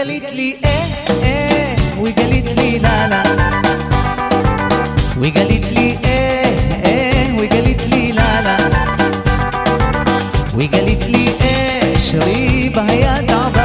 قالت لي إيه إيه وقالت لي لا لا. وقالت لي إيه إيه وقالت لي لا لا. وقالت لي إيه شريبة يا تعبان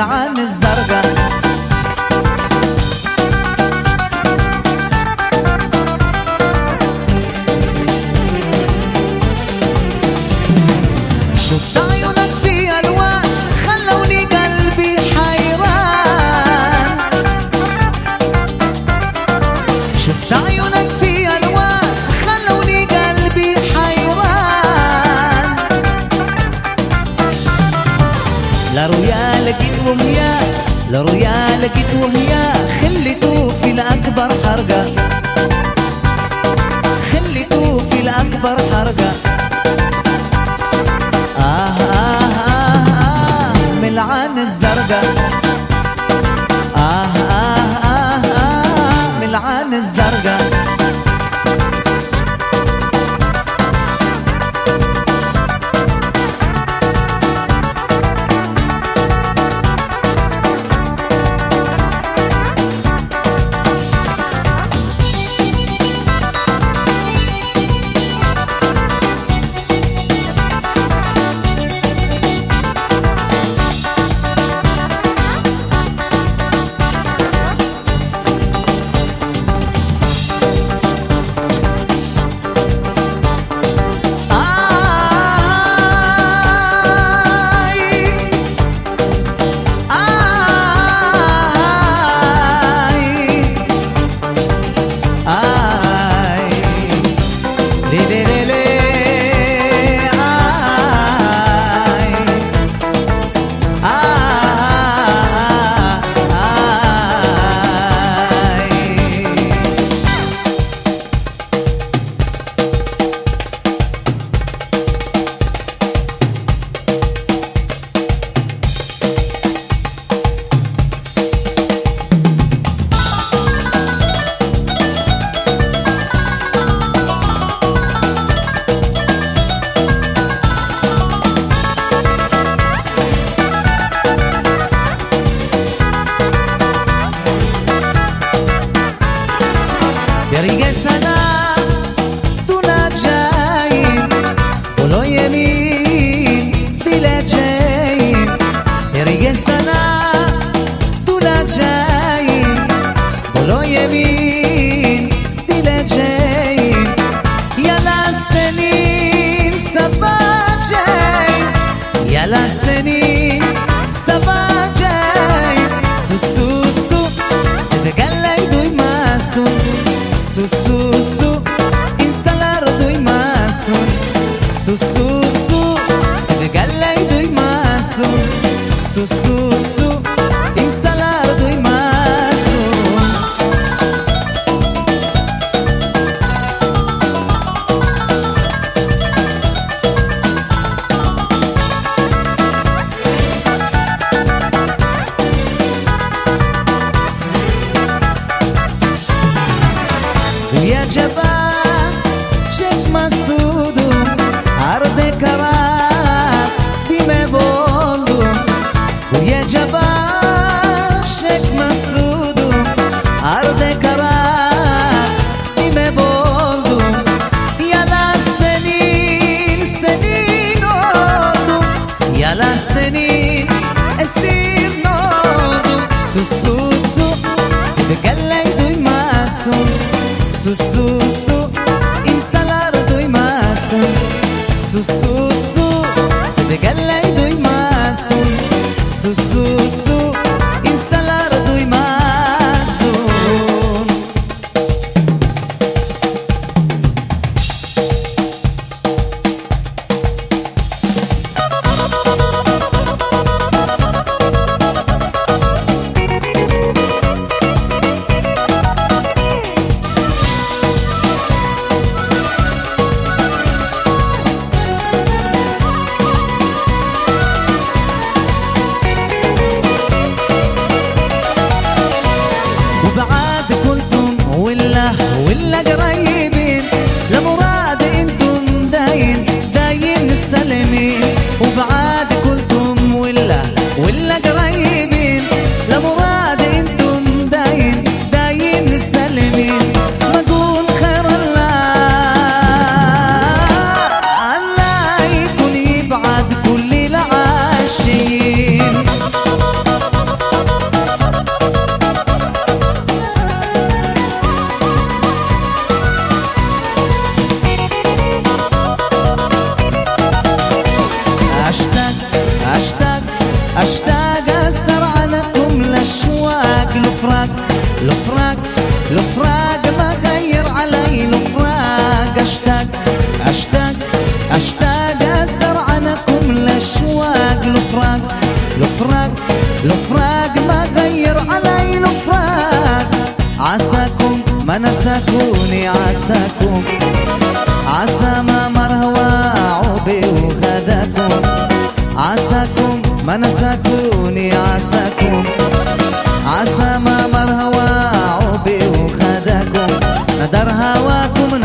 العام الزرقاء. nada. sussurro kadar seni esir oldum Sus sus sus, seni gelley duymasın Sus sus sus الفراق الفراق ما غير علي الفراق. عساكم ما نساكوني عساكم. عسى ما مرهوى عوبي وخداكم عساكم ما نساكوني عساكم. عسى ما مرهوى عوبي وخداكم ندر هواكم